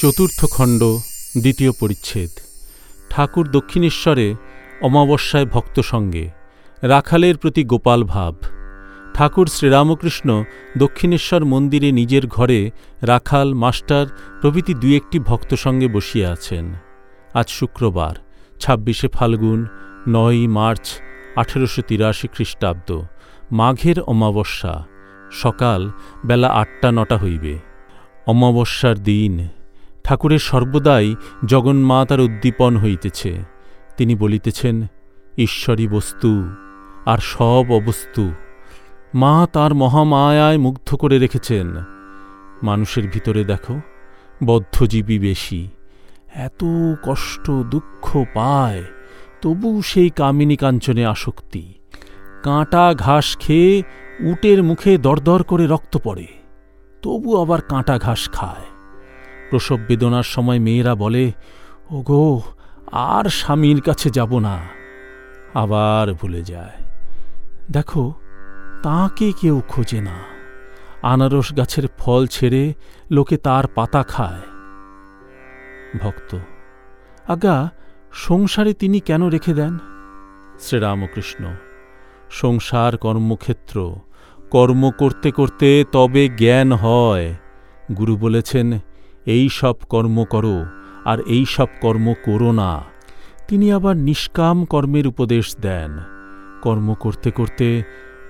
চতুর্থ খণ্ড, দ্বিতীয় পরিচ্ছেদ। ঠাকুর দক্ষিণেশ্বরে অমাবস্যায় ভক্ত সঙ্গে, রাখালের প্রতি গোপাল ভাব। ঠাকুর শ্রীরামকৃষ্ণ দক্ষিণেশ্বর মন্দিরে নিজের ঘরে রাখাল, মাস্টার প্রভৃতি দুই একটি ভক্ত সঙ্গে বসিয়া আছেন। আজ শুক্রবার, ছাব্বিশে ফাল্গুন, নয়ই মার্চ, আঠেরোশো তিরাশি খ্রিস্টাব্দ, মাঘের অমাবস্যা। সকাল বেলা আটটা নটা হইবে। অমাবস্যার দিন। ঠাকুরের সর্বদাই জগন্মাতার উদ্দীপন হইতেছে। তিনি বলিতেছেন, ঈশ্বরী বস্তু, আর সব অবস্তু। মা তার মহামায়ায় মুগ্ধ করে রেখেছেন। মানুষের ভিতরে দেখো, বদ্ধজীবী বেশি। এত কষ্ট, দুঃখ পায়, তবু সেই কামিনী কাঞ্চনে আসক্তি। কাঁটা ঘাস খেয়ে উটের মুখে দরদর করে রক্ত পড়ে, তবু আবার কাঁটা ঘাস খায়। প্রসব বেদনার সময় মেয়েরা বলে, ওগো, আর স্বামীর কাছে যাব না। আবার ভুলে যায়। দেখো, তাকে কেউ খোঁজে না। আনারস গাছের ফল ছেড়ে লোকে তার পাতা খায়। ভক্ত আজ্ঞা সংসারে তিনি কেন রেখে দেন? শ্রীরামকৃষ্ণ, সংসার কর্মক্ষেত্র, কর্ম করতে করতে তবে জ্ঞান হয়। গুরু বলেছেন এই সব কর্ম করো আর এই সব কর্ম করো না। তিনি আবার নিষ্কাম কর্মের উপদেশ দেন। কর্ম করতে করতে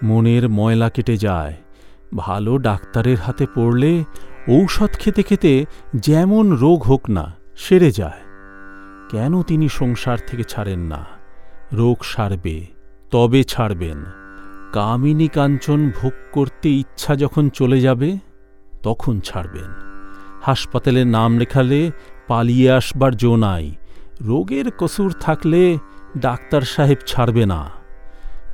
মনের ময়লা কেটে যায়। ভালো ডাক্তারের হাতে পড়লে ঔষধ খেতে খেতে যেমন রোগ হোক না, সেরে যায়। কেন তিনি সংসার থেকে ছাড়েন না? রোগ সারবে, তবে ছাড়বেন। কামিনী কাঞ্চন ভোগ করতে ইচ্ছা যখন চলে যাবে, তখন ছাড়বেন। হাসপাতালে নাম লেখালে পালিয়ে আসবার জো নাই। রোগের কসুর থাকলে ডাক্তার সাহেব ছাড়বে না।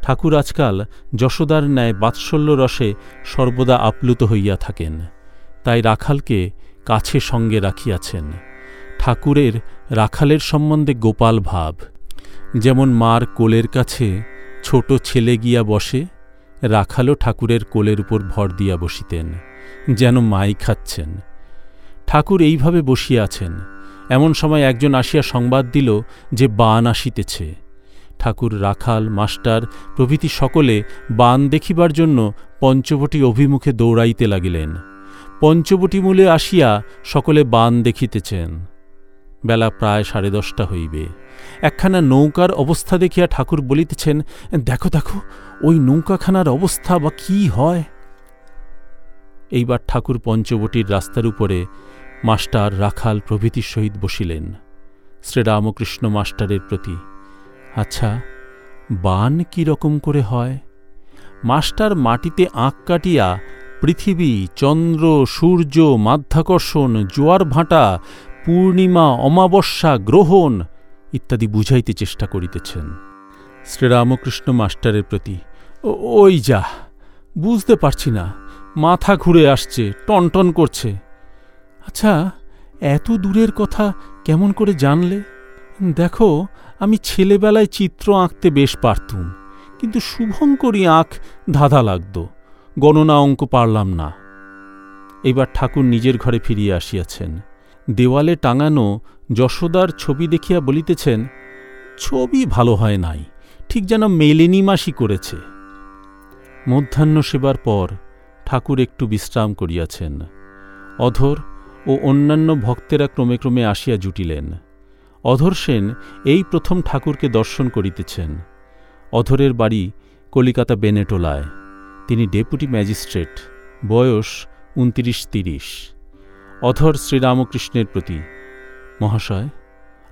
ঠাকুর আজকাল যশোদার ন্যায় বাৎসল্য রসে সর্বদা আপ্লুত হইয়া থাকেন। তাই রাখালকে কাছে সঙ্গে রাখিয়াছেন। ঠাকুরের রাখালের সম্বন্ধে গোপাল ভাব। যেমন মার কোলের কাছে ছোট ছেলে গিয়া বসে, রাখালও ঠাকুরের কোলের উপর ভর দিয়া বসিতেন, যেন মাই খাচ্ছেন। ঠাকুর এইভাবে বসিয়া আছেন। এমন সময় একজন আসিয়া সংবাদ দিল যে বান আসিতেছে। ঠাকুর রাখাল, মাস্টার প্রভৃতি সকলে বান দেখিবার জন্য পঞ্চবটি অভিমুখে দৌড়াইতে লাগিলেন। পঞ্চবটি মূলে আসিয়া সকলে বান দেখিতেছেন। বেলা প্রায় সাড়ে দশটা হইবে। একখানা নৌকার অবস্থা দেখিয়া ঠাকুর বলিতেছেন, দেখো দেখো, ওই নৌকাখানার অবস্থা বা কি হয়? এইবার ঠাকুর পঞ্চবটির রাস্তার উপরে মাস্টার রাখাল প্রভৃতির সহিত বসিলেন। শ্রীরামকৃষ্ণ মাস্টারের প্রতি আচ্ছা বান কি রকম করে হয়? মাস্টার মাটিতে আঁক কাটিয়া পৃথিবী, চন্দ্র, সূর্য, মাধ্যাকর্ষণ, জোয়ার ভাঁটা, পূর্ণিমা, অমাবস্যা, গ্রহণ ইত্যাদি বুঝাইতে চেষ্টা করিতেছেন। শ্রীরামকৃষ্ণ মাস্টারের প্রতি ওই যা, বুঝতে পারছি না। মাথা ঘুরে আসছে, টনটন করছে। আচ্ছা এত দূরের কথা কেমন করে জানলে? দেখো, আমি ছেলেবেলায় চিত্র আঁকতে বেশ পারতুম, কিন্তু শুভঙ্করী আঁক ধাঁধা লাগত, গণনা অঙ্ক পারলাম না। এবার ঠাকুর নিজের ঘরে ফিরিয়ে আসিয়াছেন। দেওয়ালে টাঙানো যশোদার ছবি দেখিয়া বলিতেছেন, ছবি ভালো হয় নাই, ঠিক যেন মেলেনি মাসি করেছে। মধ্যাহ্ন সেবার পর ঠাকুর একটু বিশ্রাম করিয়াছেন। অধর ও অন্যান্য ভক্তেরা ক্রমে ক্রমে আসিয়া জুটিলেন। অধর সেন এই প্রথম ঠাকুরকে দর্শন করিতেছেন। অধরের বাড়ি কলিকাতা বেনেটোলায়। তিনি ডেপুটি ম্যাজিস্ট্রেট, বয়স উনত্রিশ তিরিশ। অধর শ্রীরামকৃষ্ণের প্রতি, মহাশয়,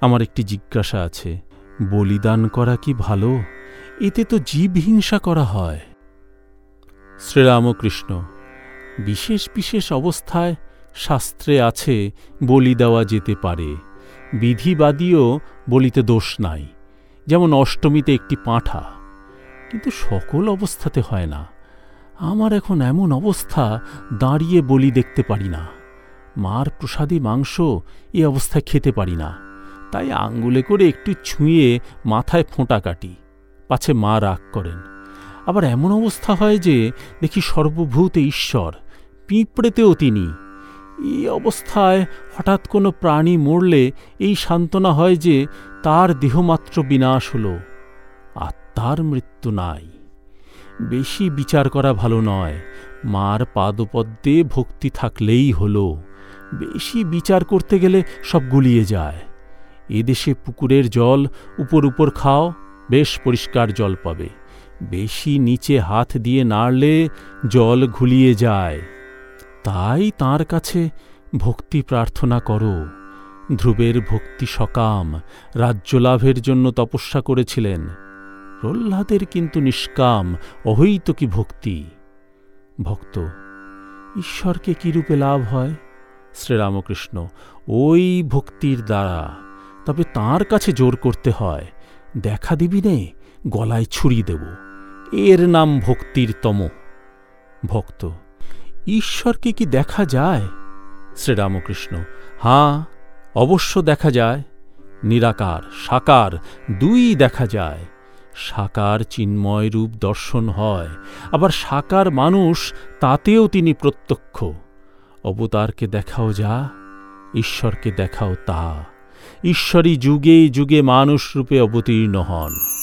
আমার একটি জিজ্ঞাসা আছে। বলিদান করা কি ভালো? এতে তো জীব হিংসা করা হয়। শ্রীরামকৃষ্ণ, বিশেষ বিশেষ অবস্থায় শাস্ত্রে আছে বলি দেওয়া যেতে পারে, বিধিবাদীও বলিতে দোষ নাই, যেমন অষ্টমীতে একটি পাঁঠা। কিন্তু সকল অবস্থাতে হয় না, আমার এখন এমন অবস্থা দাঁড়িয়ে বলি দেখতে পারি না, মার প্রসাদী মাংস এ অবস্থায় খেতে পারি না, তাই আঙ্গুলে করে একটু ছুঁয়ে মাথায় ফোঁটা কাটি, পাছে মা রাগ করেন। আবার এমন অবস্থা হয় যে দেখি সর্বভূতে ঈশ্বর, পিঁপড়েতেও তিনি। এই অবস্থায় হঠাৎ কোনো প্রাণী মরলে এই সান্ত্বনা হয় যে তার দেহমাত্র বিনাশ হল আত্মার মৃত্যু নাই। বেশি বিচার করা ভালো নয়, মার পাদপদ্মে ভক্তি থাকলেই হলো। বেশি বিচার করতে গেলে সব গুলিয়ে যায়। এদেশে পুকুরের জল উপর উপর খাও, বেশ পরিষ্কার জল পাবে। বেশি নিচে হাত দিয়ে নাড়লে জল ঘুলিয়ে যায়। তাই তার কাছে ভক্তি প্রার্থনা করো। ধ্রুবের ভক্তি সকাম রাজ্যলাভের জন্য তপস্যা করেছিলেন। প্রহ্লাদের কিন্তু নিষ্কাম অহৈতকী ভক্তি? ভক্ত, ঈশ্বরকে কিরূপে লাভ হয়? শ্রীরামকৃষ্ণ, ওই ভক্তির দ্বারা। তবে তার কাছে জোর করতে হয়। দেখা দিবি নে, গলায় ছুরি দেব। এর নাম ভক্তির তম। ভক্ত, ঈশ্বরকে কি দেখা যায়? শ্রীরামকৃষ্ণ, হাঁ, অবশ্য দেখা যায়। নিরাকার, সাকার, দুই দেখা যায়। সাকার চিন্ময় রূপ দর্শন হয়, আবার সাকার মানুষ তাতেও তিনি প্রত্যক্ষ। অবতারকে দেখাও যা, ঈশ্বরকে দেখাও তা। ঈশ্বরী যুগে যুগে মানুষ রূপে অবতীর্ণ হন।